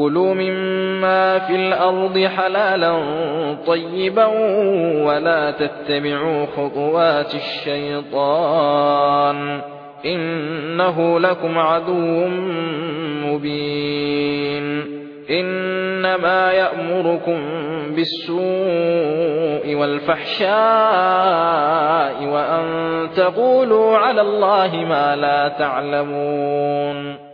كلوا مما في الأرض حلالا طيبا ولا تتبعوا خطوات الشيطان إنه لكم عدو مبين إنما يأمركم بالسوء والفحشاء وأن تقولوا على الله ما لا تعلمون